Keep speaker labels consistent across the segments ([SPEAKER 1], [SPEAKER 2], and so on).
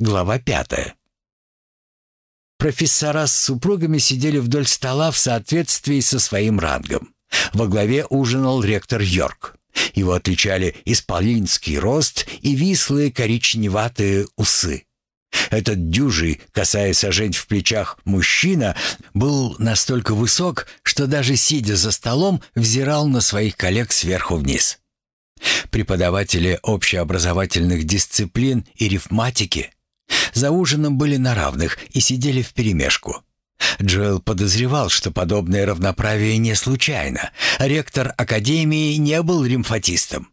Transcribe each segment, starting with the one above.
[SPEAKER 1] Глава пятая. Профессора с супругами сидели вдоль стола в соответствии со своим рангом. Во главе ужинал ректор Йорк. Его отличали исполинский рост и вислые коричневатые усы. Этот дюжий, касаясь сажень в плечах, мужчина был настолько высок, что даже сидя за столом, взирал на своих коллег сверху вниз. Преподаватели общеобразовательных дисциплин и рифматики за ужином были на равных и сидели вперемешку. Джоэл подозревал, что подобное равноправие не случайно. Ректор академии не был римфатистом.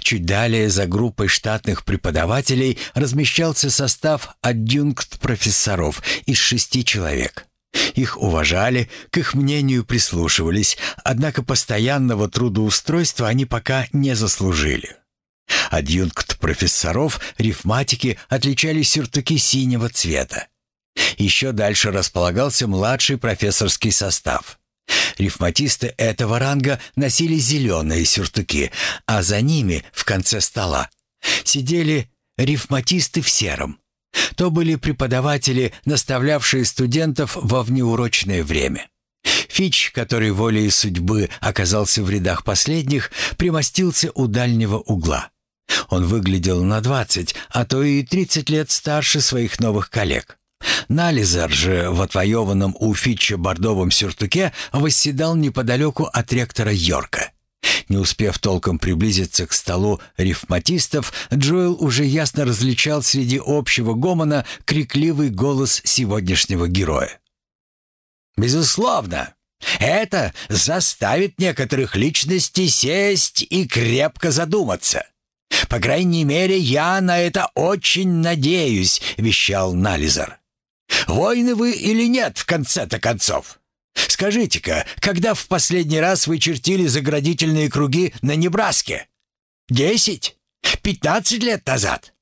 [SPEAKER 1] Чуть далее за группой штатных преподавателей размещался состав адъюнкт-профессоров из шести человек. Их уважали, к их мнению прислушивались, однако постоянного трудоустройства они пока не заслужили. Адъюнкт профессоров рифматики отличали сюртуки синего цвета. Еще дальше располагался младший профессорский состав. Рифматисты этого ранга носили зеленые сюртуки, а за ними, в конце стола, сидели рифматисты в сером. То были преподаватели, наставлявшие студентов во внеурочное время. Фич, который волей судьбы оказался в рядах последних, примостился у дальнего угла. Он выглядел на 20, а то и 30 лет старше своих новых коллег. Нализар же в отвоеванном у Фитча бордовом сюртуке восседал неподалеку от ректора Йорка. Не успев толком приблизиться к столу рифматистов, Джоэл уже ясно различал среди общего гомона крикливый голос сегодняшнего героя. «Безусловно, это заставит некоторых личностей сесть и крепко задуматься. По крайней мере, я на это очень надеюсь», — вещал Нализар. «Войны вы или нет, в конце-то концов? Скажите-ка, когда в последний раз вы чертили заградительные круги на Небраске? Десять? Пятнадцать лет назад?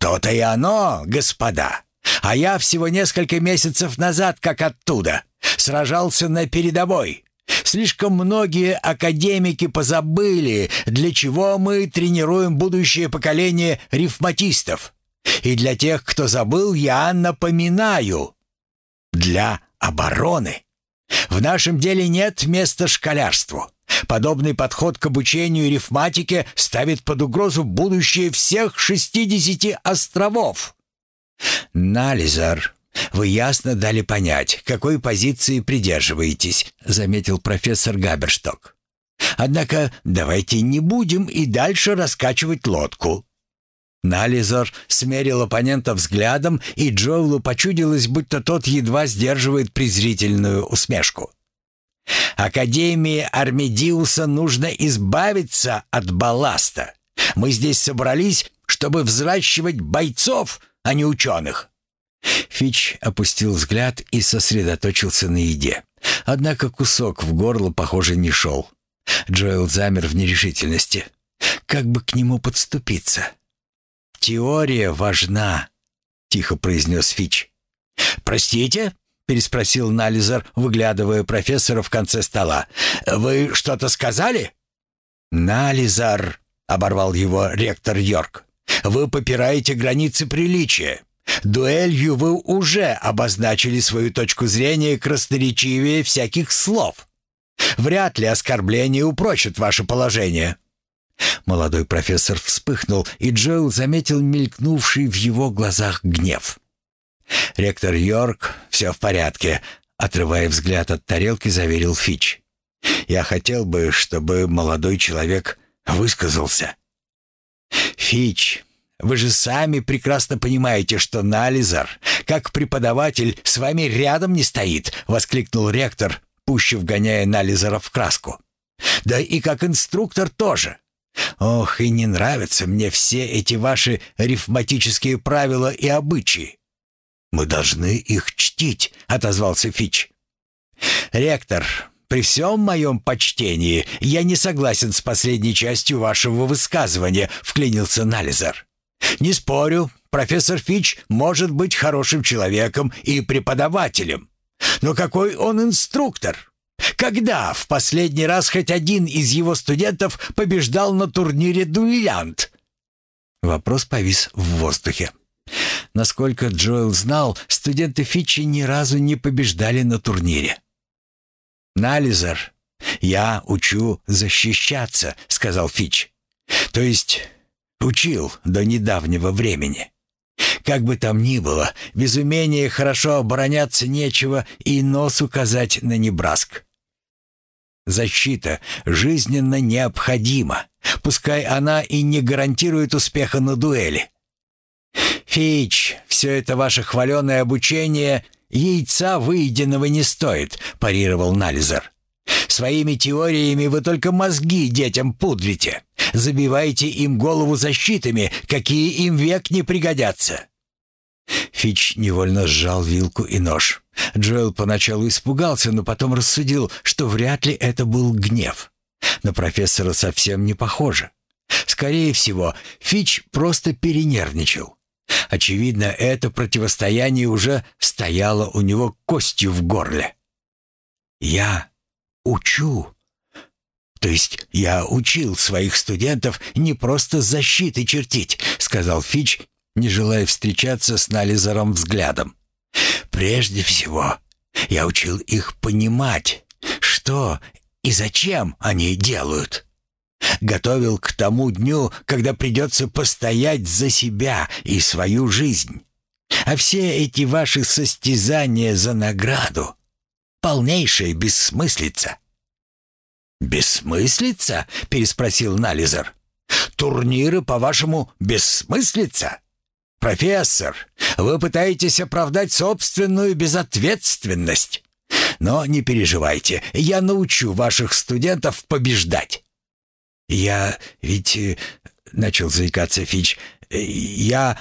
[SPEAKER 1] То-то и оно, господа. А я всего несколько месяцев назад, как оттуда, сражался на передовой. Слишком многие академики позабыли, для чего мы тренируем будущее поколение рифматистов. И для тех, кто забыл, я напоминаю. Для обороны. В нашем деле нет места школярству. Подобный подход к обучению рифматике ставит под угрозу будущее всех 60 островов. Нализар, вы ясно дали понять, какой позиции придерживаетесь, заметил профессор Габершток. Однако давайте не будем и дальше раскачивать лодку. Нализор смерил оппонента взглядом, и Джоулу почудилось, будто тот едва сдерживает презрительную усмешку. «Академии Армедиуса нужно избавиться от балласта. Мы здесь собрались, чтобы взращивать бойцов, а не ученых». Фич опустил взгляд и сосредоточился на еде. Однако кусок в горло, похоже, не шел. Джоэл замер в нерешительности. Как бы к нему подступиться? «Теория важна», — тихо произнес Фич. «Простите?» — переспросил Нализер, выглядывая профессора в конце стола. «Вы что-то сказали?» «Нализар», — оборвал его ректор Йорк, — «вы попираете границы приличия. Дуэлью вы уже обозначили свою точку зрения красноречивее всяких слов. Вряд ли оскорбление упрочит ваше положение». Молодой профессор вспыхнул, и Джоэл заметил мелькнувший в его глазах гнев. «Ректор Йорк, все в порядке», — отрывая взгляд от тарелки, заверил Фич. «Я хотел бы, чтобы молодой человек высказался». «Фич, вы же сами прекрасно понимаете, что Нализар, как преподаватель, с вами рядом не стоит», — воскликнул ректор, пуще вгоняя Нализара в краску. «Да и как инструктор тоже. Ох, и не нравятся мне все эти ваши рифматические правила и обычаи. Мы должны их чтить, отозвался Фич. Ректор, при всем моем почтении я не согласен с последней частью вашего высказывания, вклинился Нализер. Не спорю, профессор Фич может быть хорошим человеком и преподавателем. Но какой он инструктор? Когда в последний раз хоть один из его студентов побеждал на турнире «Дуэлянт»?» Вопрос повис в воздухе. Насколько Джоэл знал, студенты Фитчи ни разу не побеждали на турнире. «Нализер, я учу защищаться», — сказал Фитч. «То есть учил до недавнего времени. Как бы там ни было, без умения хорошо обороняться нечего и нос указать на Небраск. Защита жизненно необходима, пускай она и не гарантирует успеха на дуэли. «Фич, все это ваше хваленое обучение яйца выеденного не стоит», – парировал Нализер. «Своими теориями вы только мозги детям пудрите. Забиваете им голову защитами, какие им век не пригодятся». Фич невольно сжал вилку и нож. Джоэл поначалу испугался, но потом рассудил, что вряд ли это был гнев. На профессора совсем не похоже. Скорее всего, Фич просто перенервничал. Очевидно, это противостояние уже стояло у него костью в горле. «Я учу», «То есть я учил своих студентов не просто защиты чертить», — сказал Фич, не желая встречаться с Нализером взглядом. «Прежде всего, я учил их понимать, что и зачем они делают. Готовил к тому дню, когда придется постоять за себя и свою жизнь. А все эти ваши состязания за награду — полнейшая бессмыслица». «Бессмыслица?» — переспросил Нализер. «Турниры, по-вашему, бессмыслица?» «Профессор, вы пытаетесь оправдать собственную безответственность. Но не переживайте, я научу ваших студентов побеждать». «Я ведь...» э, — начал заикаться Фич. «э, «Я...»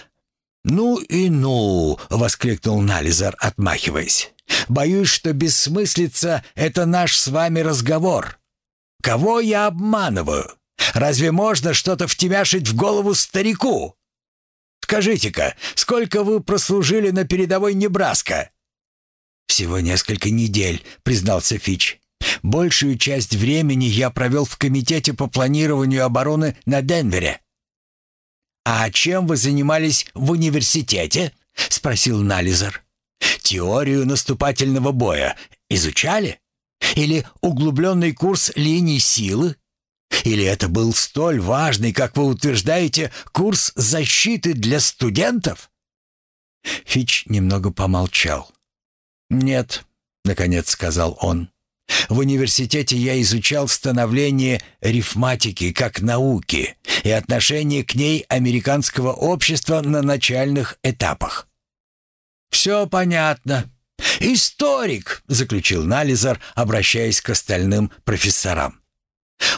[SPEAKER 1] «Ну и ну!» — воскликнул Нализер, отмахиваясь. «Боюсь, что бессмыслица — это наш с вами разговор. Кого я обманываю? Разве можно что-то втемяшить в голову старику? Скажите-ка, сколько вы прослужили на передовой Небраска?» «Всего несколько недель», — признался Фич. «Большую часть времени я провел в комитете по планированию обороны на Денвере». «А чем вы занимались в университете?» — спросил Нализер. «Теорию наступательного боя изучали?» Или углубленный курс линий силы? Или это был столь важный, как вы утверждаете, курс защиты для студентов?» Фич немного помолчал. «Нет», — наконец сказал он. «В университете я изучал становление рифматики как науки и отношение к ней американского общества на начальных этапах». «Все понятно», «Историк!» — заключил Нализар, обращаясь к остальным профессорам.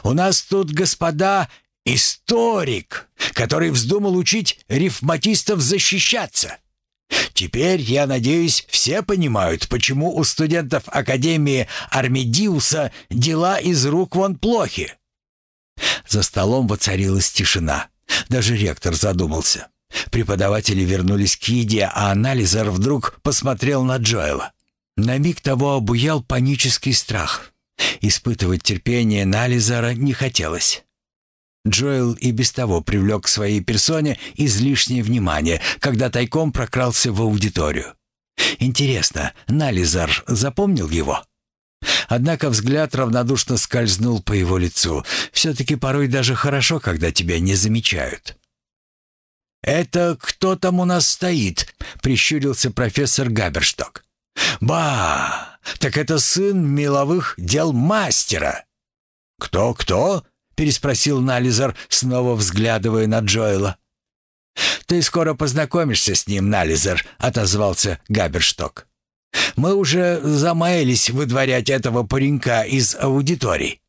[SPEAKER 1] «У нас тут, господа, историк, который вздумал учить рифматистов защищаться. Теперь, я надеюсь, все понимают, почему у студентов Академии Армедиуса дела из рук вон плохи». За столом воцарилась тишина. Даже ректор задумался. Преподаватели вернулись к еде, а анализер вдруг посмотрел на Джоэла. На миг того обуял панический страх. Испытывать терпение анализера не хотелось. Джоэл и без того привлек к своей персоне излишнее внимание, когда тайком прокрался в аудиторию. Интересно, Нализар запомнил его? Однако взгляд равнодушно скользнул по его лицу. Все-таки порой даже хорошо, когда тебя не замечают. «Это кто там у нас стоит?» — прищурился профессор Габершток. «Ба! Так это сын меловых дел мастера!» «Кто-кто?» — переспросил Нализер, снова взглядывая на Джоэла. «Ты скоро познакомишься с ним, Нализер», — отозвался Габершток. «Мы уже замаялись выдворять этого паренька из аудиторий.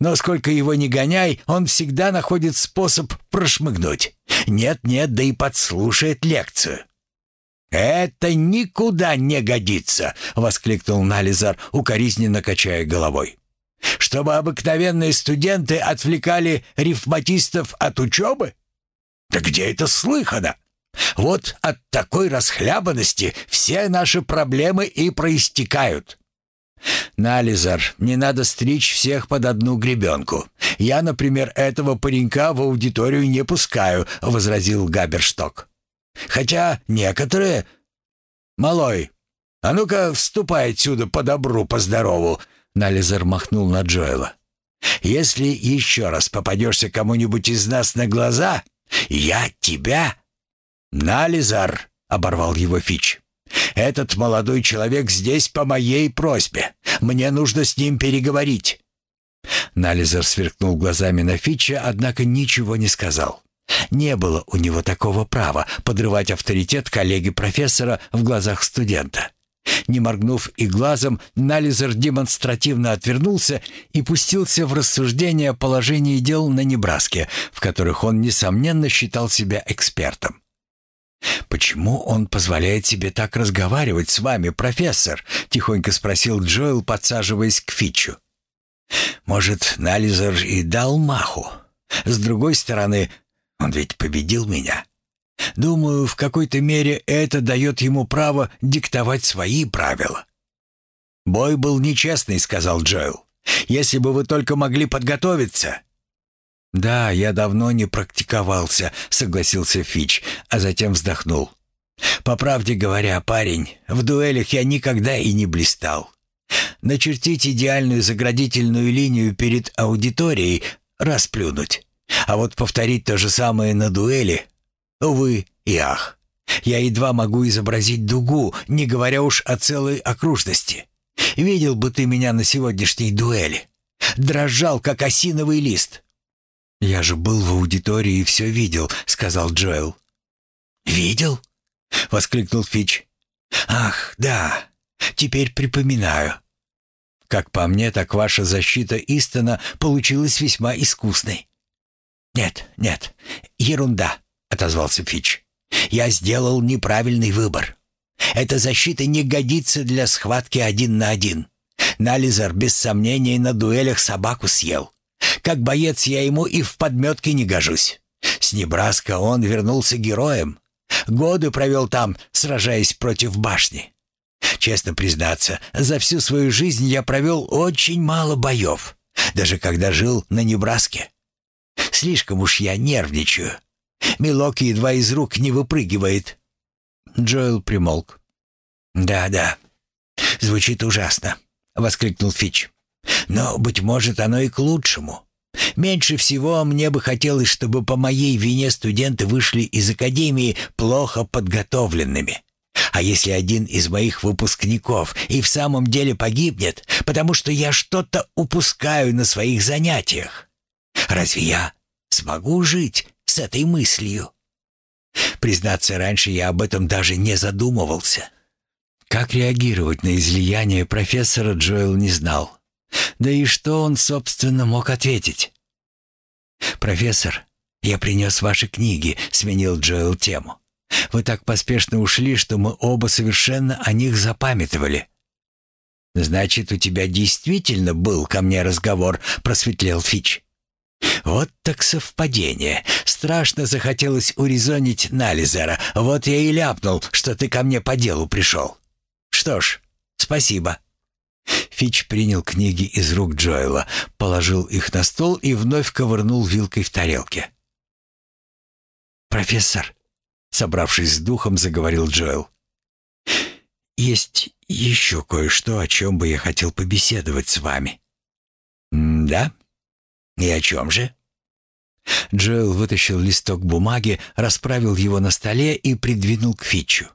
[SPEAKER 1] Но сколько его ни гоняй, он всегда находит способ прошмыгнуть. Нет-нет, да и подслушает лекцию. «Это никуда не годится!» — воскликнул Нализар, укоризненно качая головой. «Чтобы обыкновенные студенты отвлекали рифматистов от учебы? Да где это слыхано? Вот от такой расхлябанности все наши проблемы и проистекают. «Нализар, не надо стричь всех под одну гребенку. Я, например, этого паренька в аудиторию не пускаю», — возразил Габершток. Хотя некоторые... Малой, а ну-ка вступай отсюда по добру, по здорову. Нализер махнул на Джоэла. Если еще раз попадешься кому-нибудь из нас на глаза, я тебя... Нализар, оборвал его Фич. Этот молодой человек здесь по моей просьбе. Мне нужно с ним переговорить. Нализер сверкнул глазами на Фича, однако ничего не сказал. Не было у него такого права подрывать авторитет коллеги-профессора в глазах студента. Не моргнув и глазом, Нализер демонстративно отвернулся и пустился в рассуждение о положении дел на Небраске, в которых он, несомненно, считал себя экспертом. «Почему он позволяет себе так разговаривать с вами, профессор?» — тихонько спросил Джоэл, подсаживаясь к Фичу. «Может, Нализер и дал маху? С другой стороны, он ведь победил меня. Думаю, в какой-то мере это дает ему право диктовать свои правила. «Бой был нечестный», — сказал Джоэл. «Если бы вы только могли подготовиться». «Да, я давно не практиковался», — согласился Фич, а затем вздохнул. «По правде говоря, парень, в дуэлях я никогда и не блистал. Начертить идеальную заградительную линию перед аудиторией — расплюнуть. А вот повторить то же самое на дуэли Увы и ах. Я едва могу изобразить дугу, не говоря уж о целой окружности. Видел бы ты меня на сегодняшней дуэли. Дрожал, как осиновый лист. «Я же был в аудитории и все видел», — сказал Джоэл. «Видел?» — воскликнул Фич. «Ах, да, теперь припоминаю. Как по мне, так ваша защита Истона получилась весьма искусной». «Нет, нет, ерунда. — отозвался Фич. «Я сделал неправильный выбор. Эта защита не годится для схватки один на один. Нализер, без сомнения, на дуэлях собаку съел. Как боец я ему и в подметке не гожусь. С Небраска он вернулся героем. Годы провел там, сражаясь против башни. Честно признаться, за всю свою жизнь я провел очень мало боев, даже когда жил на Небраске. Слишком уж я нервничаю. Милок едва из рук не выпрыгивает». Джоэл примолк. «Да-да, звучит ужасно», — воскликнул Фич. «Но, быть может, оно и к лучшему. Меньше всего мне бы хотелось, чтобы по моей вине студенты вышли из академии плохо подготовленными. А если один из моих выпускников и в самом деле погибнет, потому что я что-то упускаю на своих занятиях? Разве я смогу жить с этой мыслью. Признаться, раньше я об этом даже не задумывался. Как реагировать на излияние профессора Джоэл не знал. Да и что он, собственно, мог ответить? «Профессор, я принес ваши книги», — сменил Джоэл тему. «Вы так поспешно ушли, что мы оба совершенно о них запамятовали». «Значит, у тебя действительно был ко мне разговор», — просветлел Фич. Вот так совпадение. Страшно захотелось урезонить Нализера. Вот я и ляпнул, что ты ко мне по делу пришел. Что ж, спасибо. Фич принял книги из рук Джоэла, положил их на стол и вновь ковырнул вилкой в тарелке. «Профессор», — собравшись с духом, заговорил Джоэл, — «есть еще кое-что, о чем бы я хотел побеседовать с вами». «Да?» «И о чем же?» Джоэл вытащил листок бумаги, расправил его на столе и придвинул к Фитчу.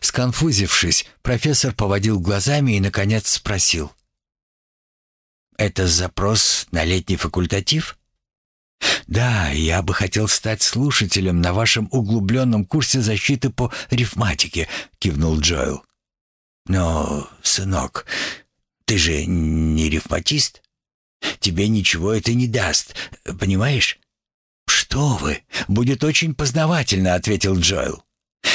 [SPEAKER 1] Сконфузившись, профессор поводил глазами и, наконец, спросил. «Это запрос на летний факультатив?» «Да, я бы хотел стать слушателем на вашем углубленном курсе защиты по рифматике», — кивнул Джоэл. «Но, сынок, ты же не рифматист?» Тебе ничего это не даст, понимаешь?» «Что вы! Будет очень познавательно», — ответил Джоэл.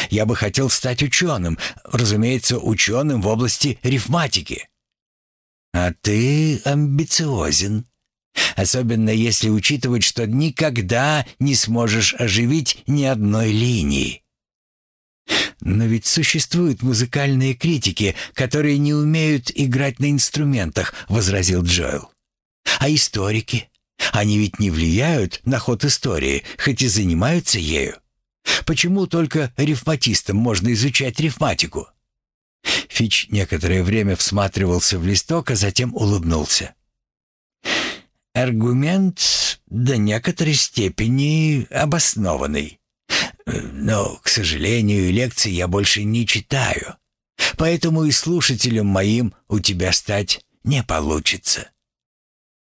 [SPEAKER 1] «Я бы хотел стать ученым, разумеется, ученым в области рифматики». «А ты амбициозен», особенно если учитывать, что никогда не сможешь оживить ни одной линии. Но ведь существуют музыкальные критики, которые не умеют играть на инструментах, возразил Джоэл. А историки? Они ведь не влияют на ход истории, хоть и занимаются ею. Почему только рифматистам можно изучать рифматику?» Фич некоторое время всматривался в листок, а затем улыбнулся. «Аргумент до некоторой степени обоснованный. Но, к сожалению, лекции я больше не читаю, поэтому и слушателем моим у тебя стать не получится».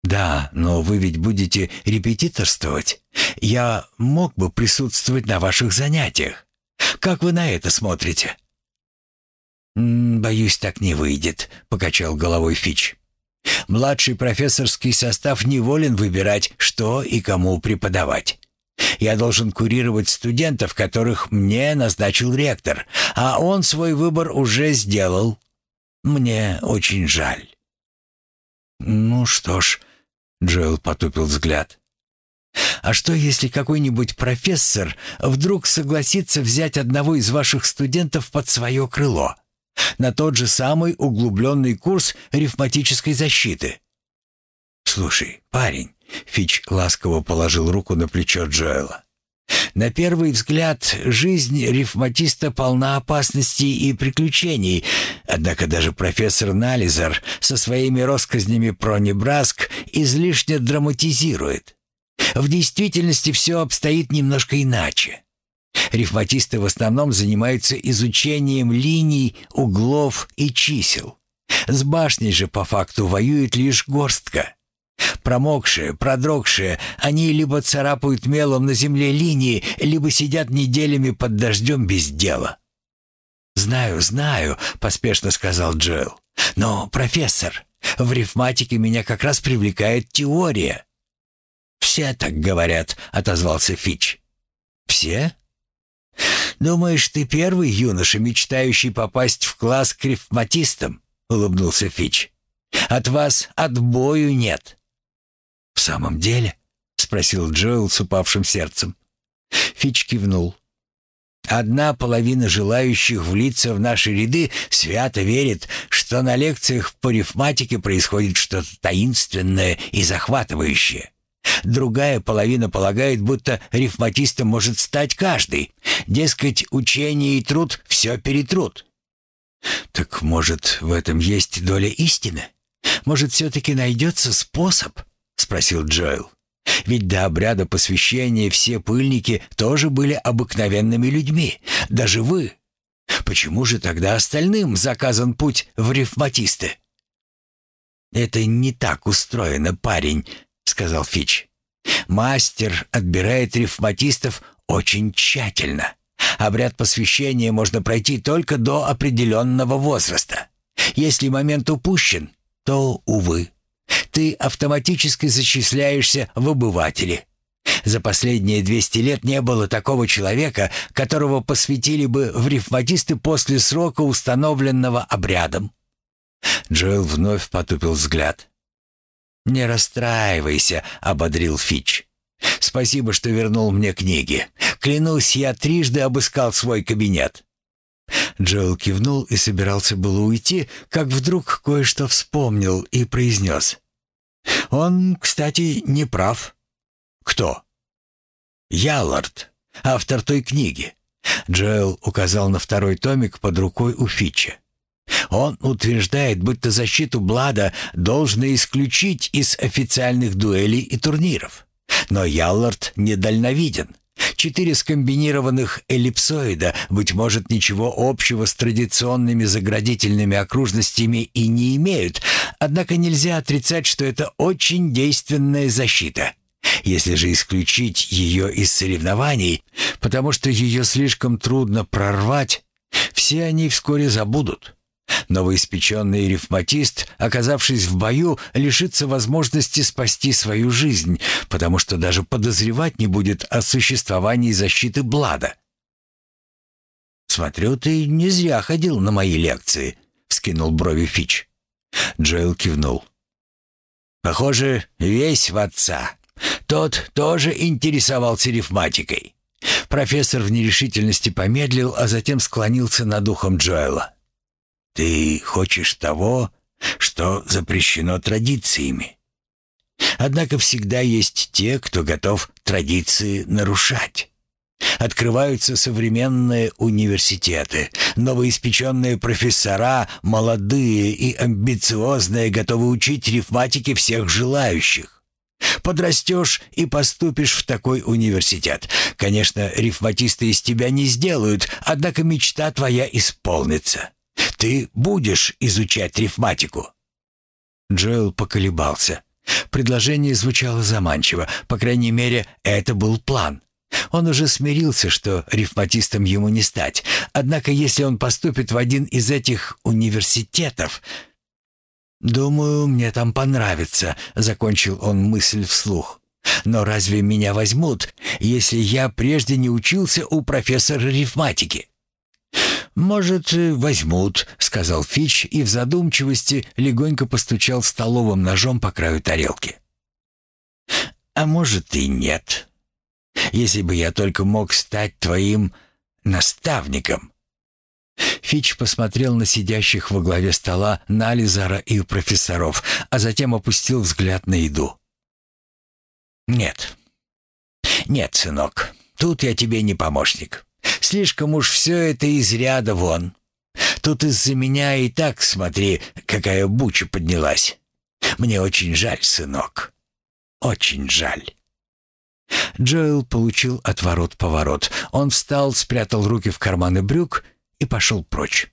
[SPEAKER 1] «Да, но вы ведь будете репетиторствовать. Я мог бы присутствовать на ваших занятиях. Как вы на это смотрите?» «Боюсь, так не выйдет», — покачал головой Фич. «Младший профессорский состав неволен выбирать, что и кому преподавать. Я должен курировать студентов, которых мне назначил ректор, а он свой выбор уже сделал. Мне очень жаль». «Ну что ж», — Джоэл потупил взгляд. «А что, если какой-нибудь профессор вдруг согласится взять одного из ваших студентов под свое крыло?» на тот же самый углубленный курс рифматической защиты. «Слушай, парень», — Фич ласково положил руку на плечо Джоэла, «на первый взгляд жизнь рифматиста полна опасностей и приключений, однако даже профессор Нализер со своими россказнями про Небраск излишне драматизирует. В действительности все обстоит немножко иначе». Рифматисты в основном занимаются изучением линий, углов и чисел. С башней же по факту воюет лишь горстка. Промокшие, продрогшие, они либо царапают мелом на земле линии, либо сидят неделями под дождем без дела. «Знаю, знаю», — поспешно сказал Джоэл. «Но, профессор, в рифматике меня как раз привлекает теория». «Все так говорят», — отозвался Фич. «Все?» «Думаешь, ты первый юноша, мечтающий попасть в класс к рифматистам?» — улыбнулся Фич. «От вас отбою нет». «В самом деле?» — спросил Джоэл с упавшим сердцем. Фич кивнул. Одна половина желающих влиться в наши ряды свято верит, что на лекциях по рифматике происходит что-то таинственное и захватывающее. Другая половина полагает, будто рифматистом может стать каждый. Дескать, учение и труд все перетрут. Так может, в этом есть доля истины? Может, все-таки найдется способ? Спросил Джоэл. Ведь до обряда посвящения все пыльники тоже были обыкновенными людьми, даже вы. Почему же тогда остальным заказан путь в рифматисты? Это не так устроено, парень, сказал Фич. «Мастер отбирает рифматистов очень тщательно. Обряд посвящения можно пройти только до определенного возраста. Если момент упущен, то, увы, ты автоматически зачисляешься в обыватели. За последние 200 лет не было такого человека, которого посвятили бы в рифматисты после срока, установленного обрядом». Джоэл вновь потупил взгляд. «Не расстраивайся», — ободрил Фич. «Спасибо, что вернул мне книги. Клянусь, я трижды обыскал свой кабинет». Джоэл кивнул и собирался было уйти, как вдруг кое-что вспомнил и произнес. «Он, кстати, не прав». «Кто?» «Яллард, автор той книги». Джоэл указал на второй томик под рукой у Фича. Он утверждает, будто защиту Блада должны исключить из официальных дуэлей и турниров. Но Яллард недальновиден. Четыре скомбинированных эллипсоида, быть может, ничего общего с традиционными заградительными окружностями и не имеют, однако нельзя отрицать, что это очень действенная защита. Если же исключить ее из соревнований, потому что ее слишком трудно прорвать, все они вскоре забудут. Новоиспеченный ревматист, оказавшись в бою, лишится возможности спасти свою жизнь, потому что даже подозревать не будет о существовании защиты Блада. «Смотрю, ты не зря ходил на мои лекции», — вскинул брови Фич. Джоэл кивнул. «Похоже, весь в отца. Тот тоже интересовался рифматикой». Профессор в нерешительности помедлил, а затем склонился над ухом Джоэла. Ты хочешь того, что запрещено традициями. Однако всегда есть те, кто готов традиции нарушать. Открываются современные университеты. Новоиспеченные профессора, молодые и амбициозные, готовы учить рифматике всех желающих. Подрастешь и поступишь в такой университет. Конечно, рифматисты из тебя не сделают, однако мечта твоя исполнится. Ты будешь изучать рифматику». Джоэл поколебался. Предложение звучало заманчиво, по крайней мере, это был план. Он уже смирился, что рифматистом ему не стать. Однако, если он поступит в один из этих университетов... «Думаю, мне там понравится», — закончил он мысль вслух. «Но разве меня возьмут, если я прежде не учился у профессора рифматики?» «Может, возьмут», — сказал Фич и в задумчивости легонько постучал столовым ножом по краю тарелки. «А может и нет. Если бы я только мог стать твоим наставником». Фич посмотрел на сидящих во главе стола Нализара и профессоров, а затем опустил взгляд на еду. «Нет. Нет, сынок, тут я тебе не помощник. Слишком уж все это из ряда вон. Тут из-за меня и так, смотри, какая буча поднялась. Мне очень жаль, сынок. Очень жаль». Джоэл получил отворот-поворот. Он встал, спрятал руки в карманы брюк и пошел прочь.